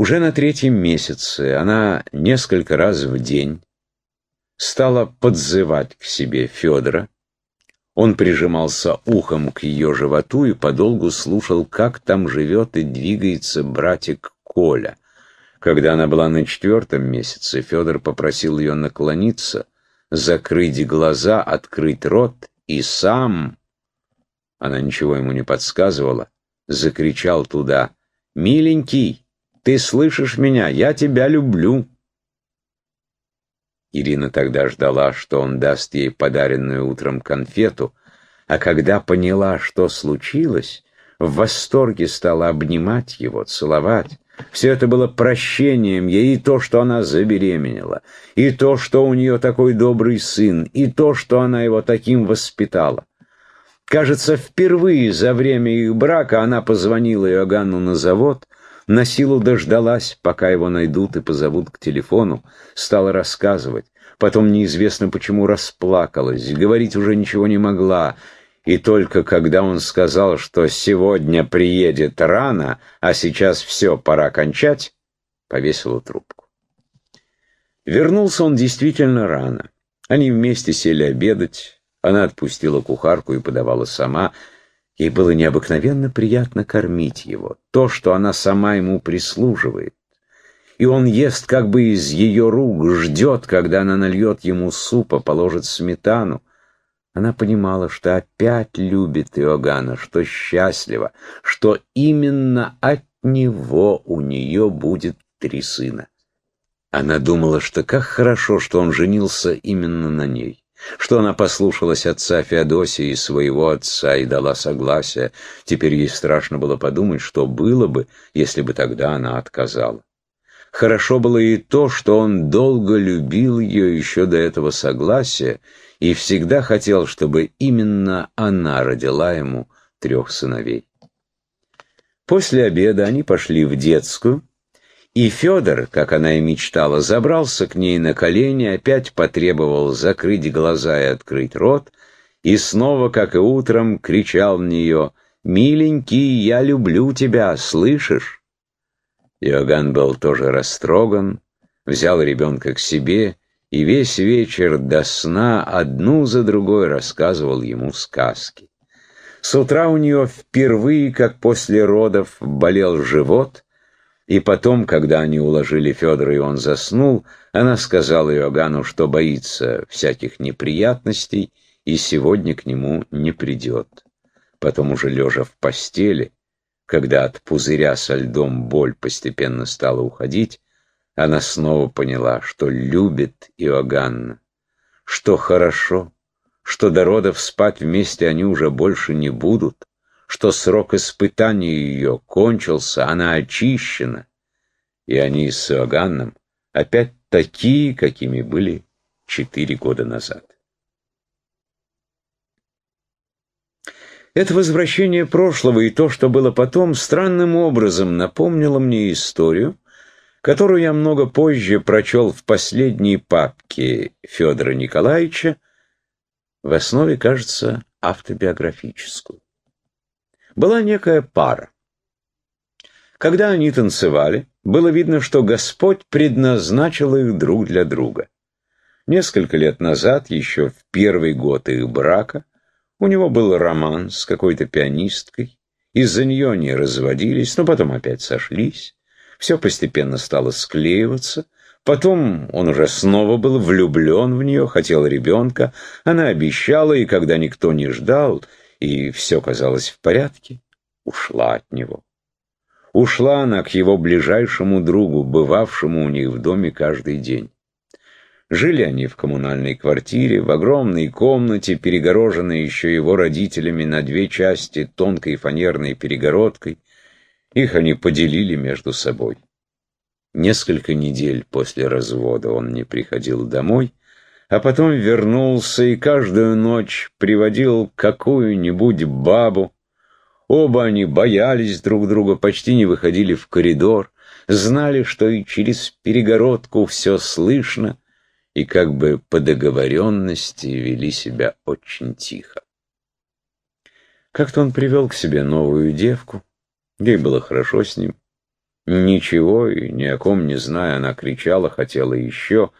Уже на третьем месяце она несколько раз в день стала подзывать к себе Федора. Он прижимался ухом к ее животу и подолгу слушал, как там живет и двигается братик Коля. Когда она была на четвертом месяце, Федор попросил ее наклониться, закрыть глаза, открыть рот и сам, она ничего ему не подсказывала, закричал туда «Миленький, ты слышишь меня? Я тебя люблю!» Ирина тогда ждала, что он даст ей подаренную утром конфету, а когда поняла, что случилось, в восторге стала обнимать его, целовать. Все это было прощением ей и то, что она забеременела, и то, что у нее такой добрый сын, и то, что она его таким воспитала. Кажется, впервые за время их брака она позвонила Иоганну на завод, на силу дождалась, пока его найдут и позовут к телефону, стала рассказывать. Потом неизвестно почему расплакалась, говорить уже ничего не могла. И только когда он сказал, что сегодня приедет рано, а сейчас все, пора кончать, повесила трубку. Вернулся он действительно рано. Они вместе сели обедать. Она отпустила кухарку и подавала сама. Ей было необыкновенно приятно кормить его. То, что она сама ему прислуживает. И он ест как бы из ее рук, ждет, когда она нальет ему супа, положит сметану. Она понимала, что опять любит Иоганна, что счастлива, что именно от него у нее будет три сына. Она думала, что как хорошо, что он женился именно на ней что она послушалась отца Феодосия и своего отца и дала согласие. Теперь ей страшно было подумать, что было бы, если бы тогда она отказала. Хорошо было и то, что он долго любил ее еще до этого согласия и всегда хотел, чтобы именно она родила ему трех сыновей. После обеда они пошли в детскую, и Федор, как она и мечтала, забрался к ней на колени, опять потребовал закрыть глаза и открыть рот, и снова, как и утром, кричал в нее «Миленький, я люблю тебя, слышишь?» Иоганн был тоже растроган, взял ребенка к себе и весь вечер до сна одну за другой рассказывал ему сказки. С утра у нее впервые, как после родов, болел живот — и потом, когда они уложили Федора и он заснул, она сказала Иоганну, что боится всяких неприятностей и сегодня к нему не придет. Потом уже лежа в постели, когда от пузыря со льдом боль постепенно стала уходить, она снова поняла, что любит Иоганна, что хорошо, что до родов спать вместе они уже больше не будут, что срок испытания ее кончился, она очищена, и они с Иоганном опять такие, какими были четыре года назад. Это возвращение прошлого и то, что было потом, странным образом напомнило мне историю, которую я много позже прочел в последней папке Федора Николаевича, в основе, кажется, автобиографическую была некая пара. Когда они танцевали, было видно, что Господь предназначил их друг для друга. Несколько лет назад, еще в первый год их брака, у него был роман с какой-то пианисткой. Из-за нее они разводились, но потом опять сошлись. Все постепенно стало склеиваться. Потом он уже снова был влюблен в нее, хотел ребенка. Она обещала, и когда никто не ждал, и все казалось в порядке, ушла от него. Ушла она к его ближайшему другу, бывавшему у них в доме каждый день. Жили они в коммунальной квартире, в огромной комнате, перегороженной еще его родителями на две части тонкой фанерной перегородкой. Их они поделили между собой. Несколько недель после развода он не приходил домой, а потом вернулся и каждую ночь приводил какую-нибудь бабу. Оба они боялись друг друга, почти не выходили в коридор, знали, что и через перегородку все слышно, и как бы по договоренности вели себя очень тихо. Как-то он привел к себе новую девку, ей было хорошо с ним. Ничего и ни о ком не зная, она кричала, хотела еще,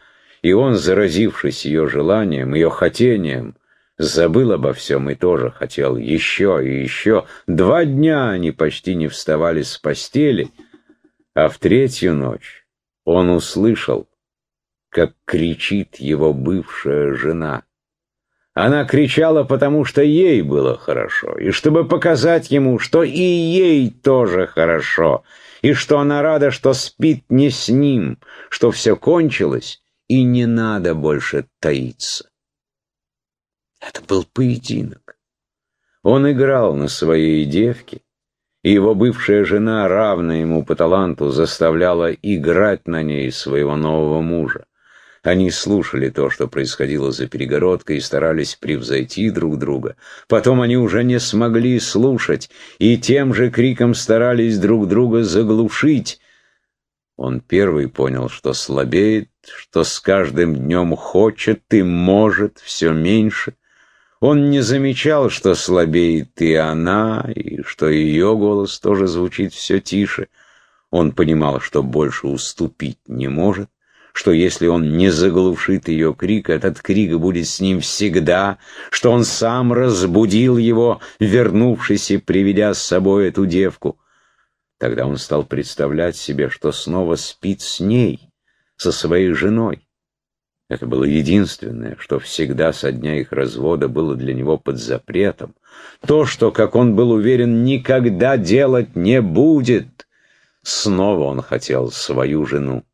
и он, заразившись ее желанием, ее хотением, забыл обо всем и тоже хотел еще и еще. Два дня они почти не вставали с постели, а в третью ночь он услышал, как кричит его бывшая жена. Она кричала, потому что ей было хорошо, и чтобы показать ему, что и ей тоже хорошо, и что она рада, что спит не с ним, что все кончилось, и не надо больше таиться. Это был поединок. Он играл на своей девке, и его бывшая жена, равная ему по таланту, заставляла играть на ней своего нового мужа. Они слушали то, что происходило за перегородкой, и старались превзойти друг друга. Потом они уже не смогли слушать, и тем же криком старались друг друга заглушить. Он первый понял, что слабеет, что с каждым днем хочет и может все меньше. Он не замечал, что слабеет и она, и что ее голос тоже звучит все тише. Он понимал, что больше уступить не может что если он не заглушит ее крик, этот крик будет с ним всегда, что он сам разбудил его, вернувшись и приведя с собой эту девку. Тогда он стал представлять себе, что снова спит с ней, со своей женой. Это было единственное, что всегда со дня их развода было для него под запретом. То, что, как он был уверен, никогда делать не будет. Снова он хотел свою жену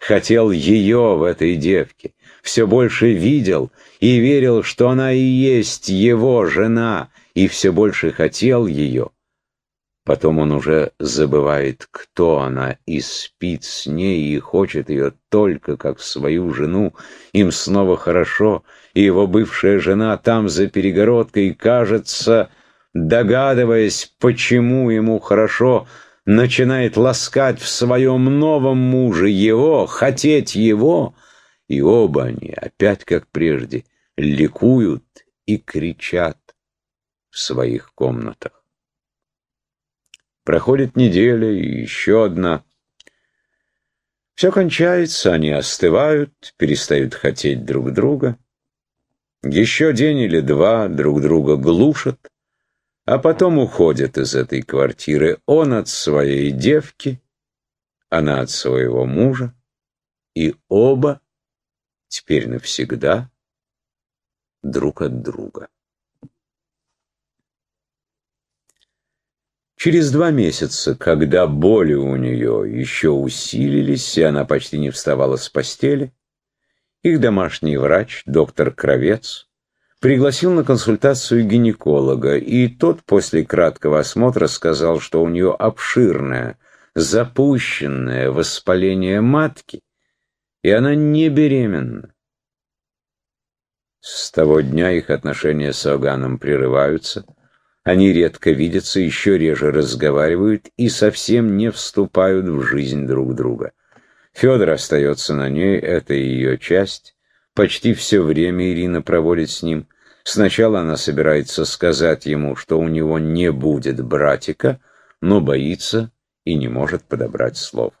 хотел ее в этой девке, все больше видел и верил, что она и есть его жена, и все больше хотел ее. Потом он уже забывает, кто она, и спит с ней, и хочет ее только как свою жену. Им снова хорошо, и его бывшая жена там за перегородкой, кажется, догадываясь, почему ему хорошо, начинает ласкать в своем новом муже его, хотеть его, и оба они, опять как прежде, ликуют и кричат в своих комнатах. Проходит неделя и еще одна. Все кончается, они остывают, перестают хотеть друг друга. Еще день или два друг друга глушат, а потом уходит из этой квартиры он от своей девки, она от своего мужа, и оба теперь навсегда друг от друга. Через два месяца, когда боли у нее еще усилились, и она почти не вставала с постели, их домашний врач, доктор Кровец, пригласил на консультацию гинеколога, и тот после краткого осмотра сказал, что у нее обширное, запущенное воспаление матки, и она не беременна. С того дня их отношения с Оганом прерываются, они редко видятся, еще реже разговаривают и совсем не вступают в жизнь друг друга. Федор остается на ней, это ее часть, Почти все время Ирина проводит с ним. Сначала она собирается сказать ему, что у него не будет братика, но боится и не может подобрать слов.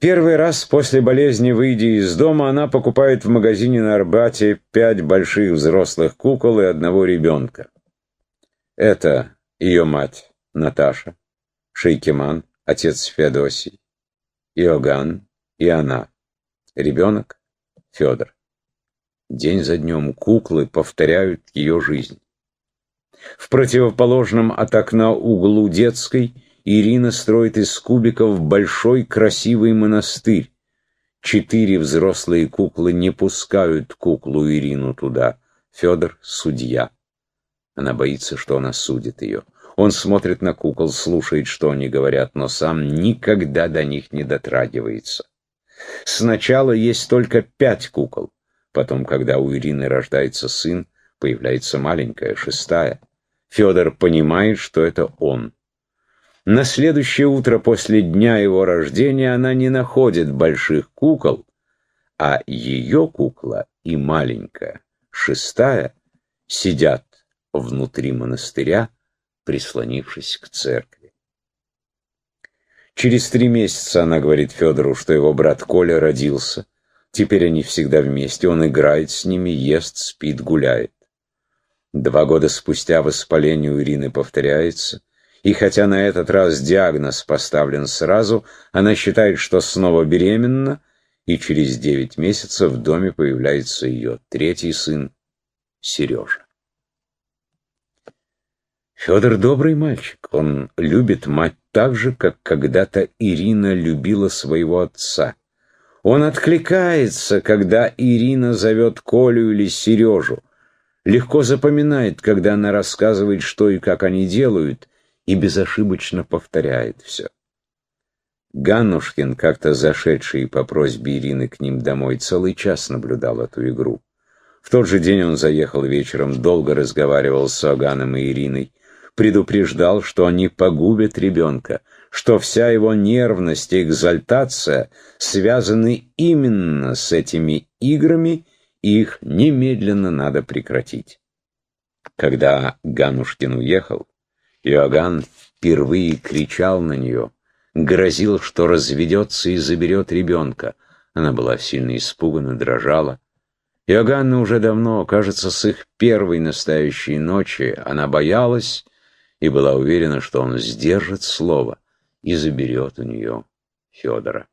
Первый раз после болезни, выйдя из дома, она покупает в магазине на Арбате пять больших взрослых кукол и одного ребенка. Это ее мать Наташа, Шейкиман, отец Феодосий, Иоганн и она. Ребенок — Федор. День за днем куклы повторяют ее жизнь. В противоположном от окна углу детской Ирина строит из кубиков большой красивый монастырь. Четыре взрослые куклы не пускают куклу Ирину туда. Федор — судья. Она боится, что она судит ее. Он смотрит на кукол, слушает, что они говорят, но сам никогда до них не дотрагивается. Сначала есть только пять кукол. Потом, когда у Ирины рождается сын, появляется маленькая, шестая. Федор понимает, что это он. На следующее утро после дня его рождения она не находит больших кукол, а ее кукла и маленькая, шестая, сидят внутри монастыря, прислонившись к церкви. Через три месяца она говорит Федору, что его брат Коля родился. Теперь они всегда вместе, он играет с ними, ест, спит, гуляет. Два года спустя воспаление у Ирины повторяется, и хотя на этот раз диагноз поставлен сразу, она считает, что снова беременна, и через девять месяцев в доме появляется ее третий сын, Сережа. Федор добрый мальчик, он любит мать так же, как когда-то Ирина любила своего отца. Он откликается, когда Ирина зовет Колю или Сережу, легко запоминает, когда она рассказывает, что и как они делают, и безошибочно повторяет все. Ганнушкин, как-то зашедший по просьбе Ирины к ним домой, целый час наблюдал эту игру. В тот же день он заехал вечером, долго разговаривал с Оганом и Ириной, предупреждал, что они погубят ребенка, что вся его нервность и экзальтация связаны именно с этими играми, и их немедленно надо прекратить. Когда Ганушкин уехал, Иоганн впервые кричал на нее, грозил, что разведется и заберет ребенка. Она была сильно испугана, дрожала. Иоганна уже давно, кажется, с их первой настоящей ночи, она боялась и была уверена, что он сдержит слово и заберет у нее Федора.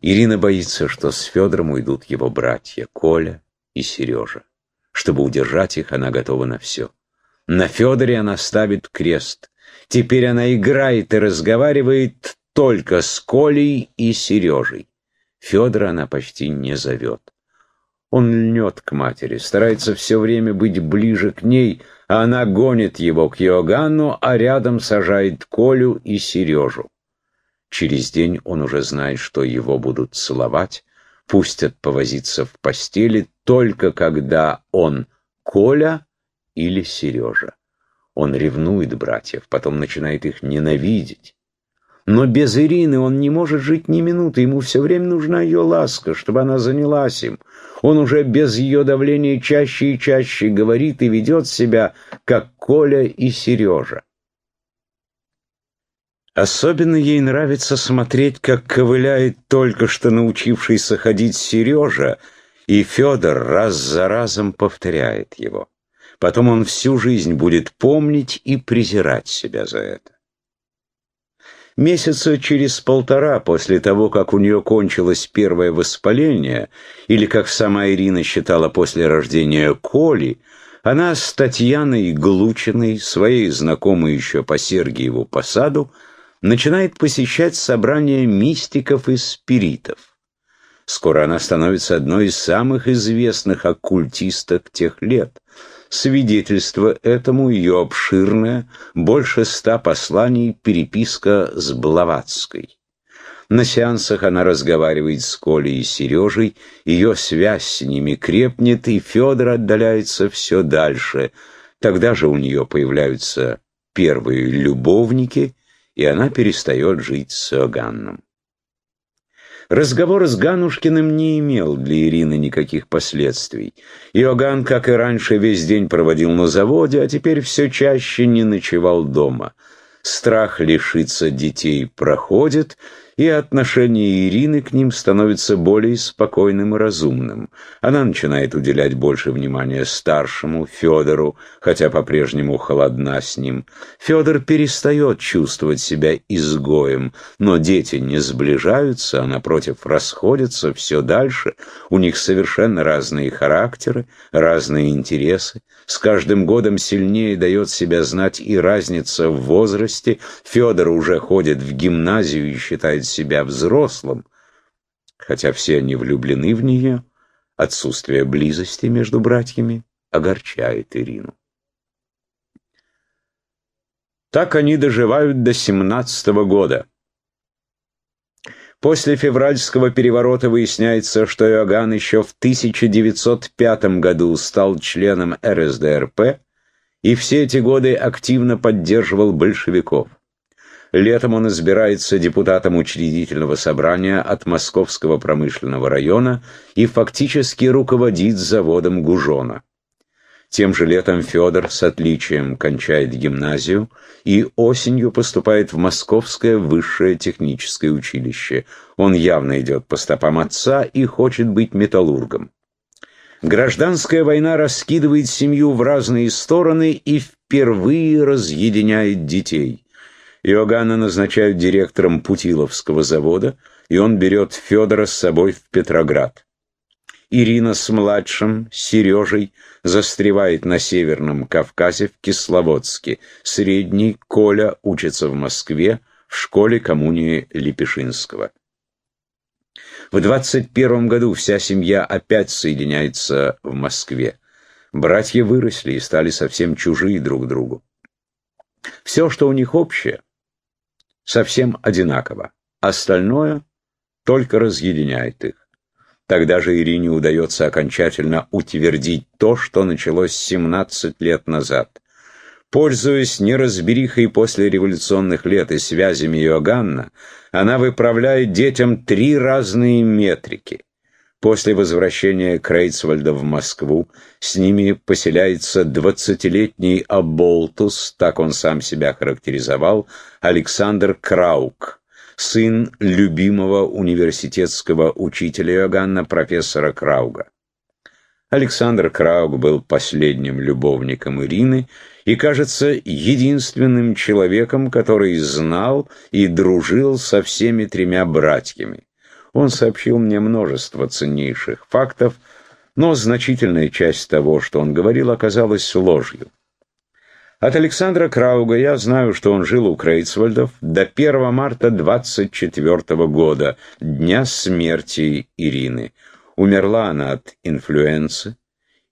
Ирина боится, что с Федором уйдут его братья Коля и Сережа. Чтобы удержать их, она готова на все. На Федоре она ставит крест. Теперь она играет и разговаривает только с Колей и Сережей. Федора она почти не зовет. Он льнет к матери, старается все время быть ближе к ней, а она гонит его к Иоганну, а рядом сажает Колю и Сережу. Через день он уже знает, что его будут целовать, пустят повозиться в постели только когда он Коля или Сережа. Он ревнует братьев, потом начинает их ненавидеть. Но без Ирины он не может жить ни минуты, ему все время нужна ее ласка, чтобы она занялась им. Он уже без ее давления чаще и чаще говорит и ведет себя, как Коля и Сережа. Особенно ей нравится смотреть, как ковыляет только что научившийся ходить Сережа, и Федор раз за разом повторяет его. Потом он всю жизнь будет помнить и презирать себя за это. Месяца через полтора после того, как у нее кончилось первое воспаление, или, как сама Ирина считала после рождения Коли, она с Татьяной Глучиной, своей знакомой еще по Сергиеву посаду, начинает посещать собрания мистиков и спиритов. Скоро она становится одной из самых известных оккультисток тех лет. Свидетельство этому ее обширная, больше ста посланий переписка с Блаватской. На сеансах она разговаривает с Колей и Сережей, ее связь с ними крепнет, и Федор отдаляется все дальше. Тогда же у нее появляются первые любовники, и она перестает жить с Оганном. Разговор с Ганушкиным не имел для Ирины никаких последствий. Иоганн, как и раньше, весь день проводил на заводе, а теперь все чаще не ночевал дома. Страх лишиться детей проходит, и отношение Ирины к ним становится более спокойным и разумным. Она начинает уделять больше внимания старшему, Федору, хотя по-прежнему холодна с ним. Федор перестает чувствовать себя изгоем, но дети не сближаются, а напротив расходятся все дальше. У них совершенно разные характеры, разные интересы. С каждым годом сильнее дает себя знать и разница в возрасте. Федор уже ходит в гимназию и считает себя взрослым, хотя все они влюблены в нее, отсутствие близости между братьями огорчает Ирину. Так они доживают до семнадцатого года. После февральского переворота выясняется, что Иоганн еще в 1905 году стал членом РСДРП и все эти годы активно поддерживал большевиков. Летом он избирается депутатом учредительного собрания от Московского промышленного района и фактически руководит заводом Гужона. Тем же летом Федор с отличием кончает гимназию и осенью поступает в Московское высшее техническое училище. Он явно идет по стопам отца и хочет быть металлургом. Гражданская война раскидывает семью в разные стороны и впервые разъединяет детей. Иоганна назначают директором Путиловского завода, и он берет Федора с собой в Петроград. Ирина с младшим, Сережей, застревает на Северном Кавказе в Кисловодске. Средний, Коля, учится в Москве, в школе коммунии Лепешинского. В 21 году вся семья опять соединяется в Москве. Братья выросли и стали совсем чужие друг другу. Все, что у них общее, совсем одинаково. Остальное только разъединяет их. Тогда же Ирине удается окончательно утвердить то, что началось 17 лет назад. Пользуясь неразберихой после революционных лет и связями Иоганна, она выправляет детям три разные метрики. После возвращения Крейцвальда в Москву с ними поселяется двадцатилетний Аболтус, так он сам себя характеризовал, Александр Краук сын любимого университетского учителя Иоганна, профессора Крауга. Александр Крауг был последним любовником Ирины и, кажется, единственным человеком, который знал и дружил со всеми тремя братьями. Он сообщил мне множество ценнейших фактов, но значительная часть того, что он говорил, оказалась ложью. От Александра Крауга я знаю, что он жил у Крейцвальдов до 1 марта 24 года, дня смерти Ирины. Умерла она от инфлюенции,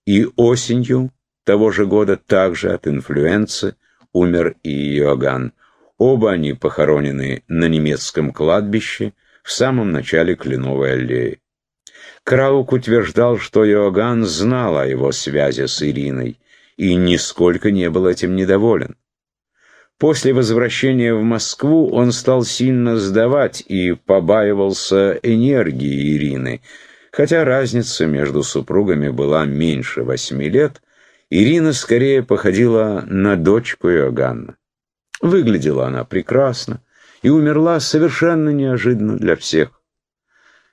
и осенью того же года также от инфлюенции умер и Иоганн. Оба они похоронены на немецком кладбище в самом начале Кленовой аллеи. Краук утверждал, что Иоганн знал о его связи с Ириной, и нисколько не был этим недоволен. После возвращения в Москву он стал сильно сдавать и побаивался энергии Ирины. Хотя разница между супругами была меньше восьми лет, Ирина скорее походила на дочку Иоганна. Выглядела она прекрасно и умерла совершенно неожиданно для всех.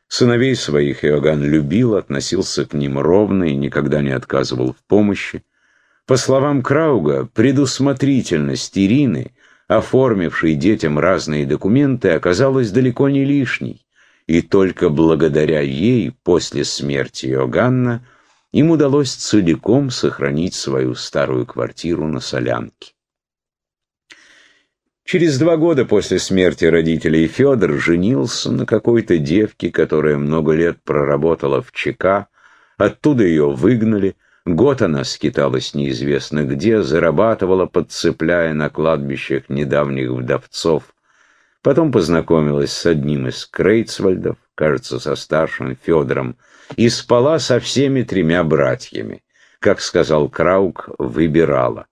Сыновей своих Иоганн любил, относился к ним ровно и никогда не отказывал в помощи. По словам Крауга, предусмотрительность Ирины, оформившей детям разные документы, оказалась далеко не лишней, и только благодаря ей после смерти Иоганна им удалось целиком сохранить свою старую квартиру на Солянке. Через два года после смерти родителей Федор женился на какой-то девке, которая много лет проработала в ЧК, оттуда ее выгнали, Год она скиталась неизвестно где, зарабатывала, подцепляя на кладбищах недавних вдовцов. Потом познакомилась с одним из Крейцвальдов, кажется, со старшим Федором, и спала со всеми тремя братьями. Как сказал Краук, выбирала.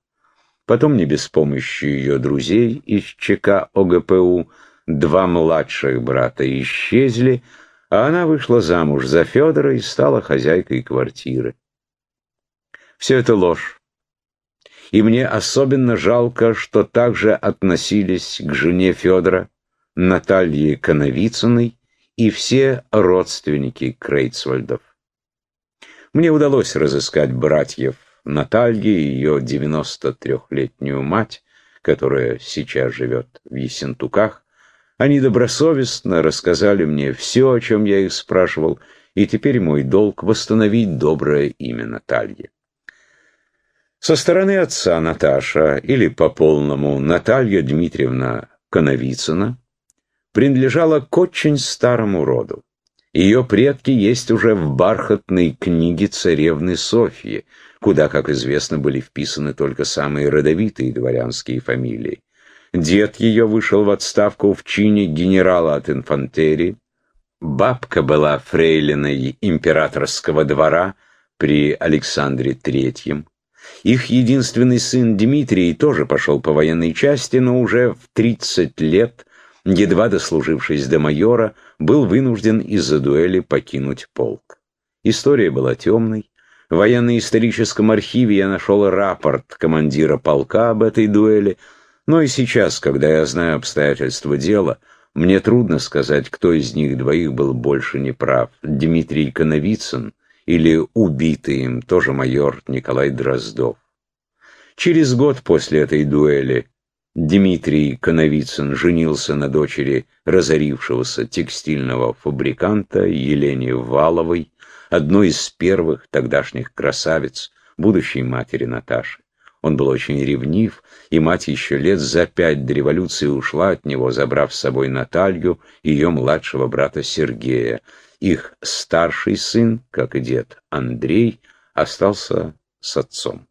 Потом, не без помощи ее друзей из ЧК ОГПУ, два младших брата исчезли, а она вышла замуж за Федора и стала хозяйкой квартиры. Все это ложь. И мне особенно жалко, что также относились к жене Федора, Наталье Коновицыной и все родственники Крейцвальдов. Мне удалось разыскать братьев Натальи и ее 93-летнюю мать, которая сейчас живет в Ессентуках. Они добросовестно рассказали мне все, о чем я их спрашивал, и теперь мой долг восстановить доброе имя Натальи. Со стороны отца Наташа, или по-полному Наталья Дмитриевна Коновицына, принадлежала к очень старому роду. Ее предки есть уже в бархатной книге царевны Софьи, куда, как известно, были вписаны только самые родовитые дворянские фамилии. Дед ее вышел в отставку в чине генерала от инфантерии. Бабка была фрейлиной императорского двора при Александре Третьем. Их единственный сын Дмитрий тоже пошел по военной части, но уже в 30 лет, едва дослужившись до майора, был вынужден из-за дуэли покинуть полк. История была темной. В военно-историческом архиве я нашел рапорт командира полка об этой дуэли, но и сейчас, когда я знаю обстоятельства дела, мне трудно сказать, кто из них двоих был больше неправ, Дмитрий Коновицын или убитый им тоже майор Николай Дроздов. Через год после этой дуэли Дмитрий Коновицын женился на дочери разорившегося текстильного фабриканта Елене Валовой, одной из первых тогдашних красавиц, будущей матери Наташи. Он был очень ревнив, и мать еще лет за пять до революции ушла от него, забрав с собой Наталью ее младшего брата Сергея. Их старший сын, как и дед Андрей, остался с отцом.